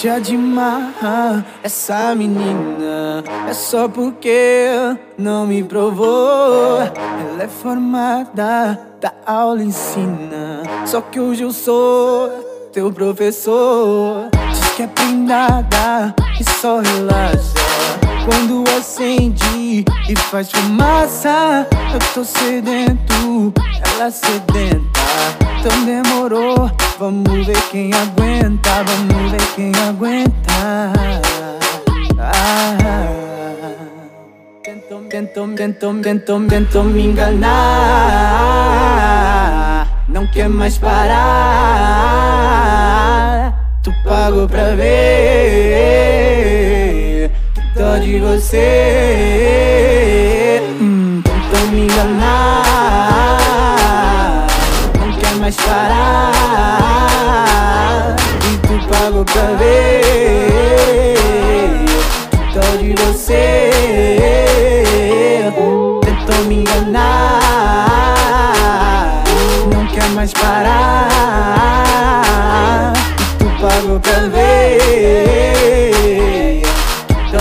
Deixa de marra essa menina. É só porque não me provou. Ela é formada, da aula ensina. Só que hoje eu sou teu professor. Diz que é prendada e só relaxa Quando acende e faz fumaça Eu tô sedento, ela sedenta Então demorou Vamos ver quem aguenta, vamos ver quem aguenta. Ah, tentou, tentou, tentou, tentou, tentou me enganar. Não quer mais parar. Tu pagou pra ver. De você. Hum, tentou me enganar. Não quer mais parar. Pago pra ver. Dó de você. Tentou me enganar. Não quer mais parar. Tu pagou pra ver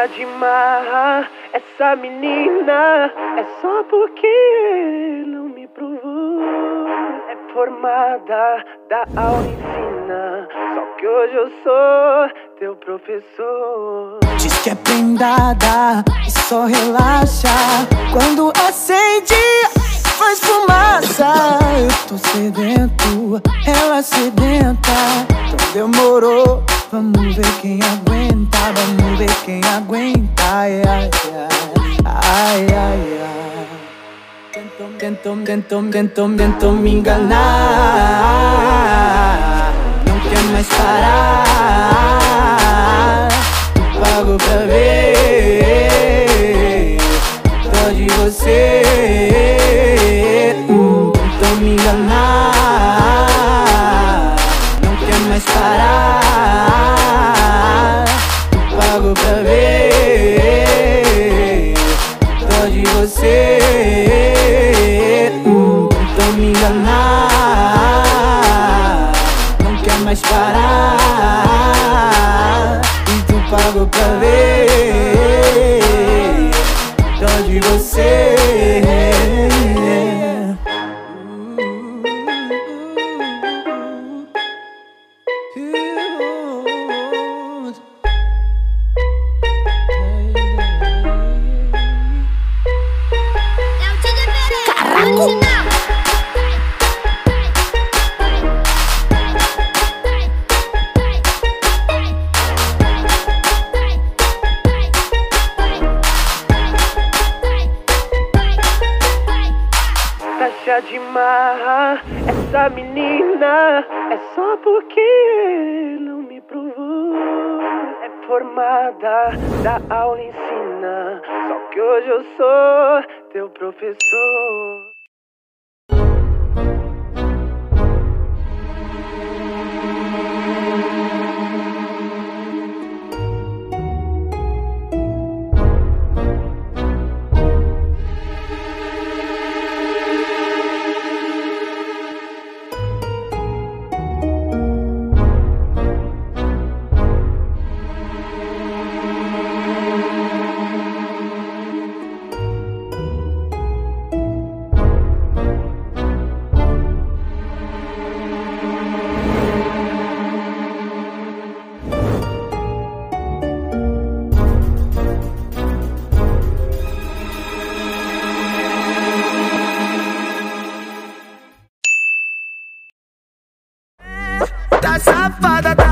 Taxa de marra, essa menina é só porque não me provou. É formada, da aula ensina, só que hoje eu sou teu professor. Diz que é prendada e só relaxa quando acende. Faz fumaça, eu tô sedento, ela sedenta, então demorou. Vamos ver quem aguenta, vamos ver quem aguenta. Ai, ai, ai, ai, ai, tentou, tentou, tentou, tentou me enganar. Não quer mais parar. Pago pra ver. Mais parar. E tu pagou pra ver. Dó de você Taxa de marra, essa menina é só porque não me provou. É formada, da aula ensina, só que hoje eu sou teu professor. safada, tá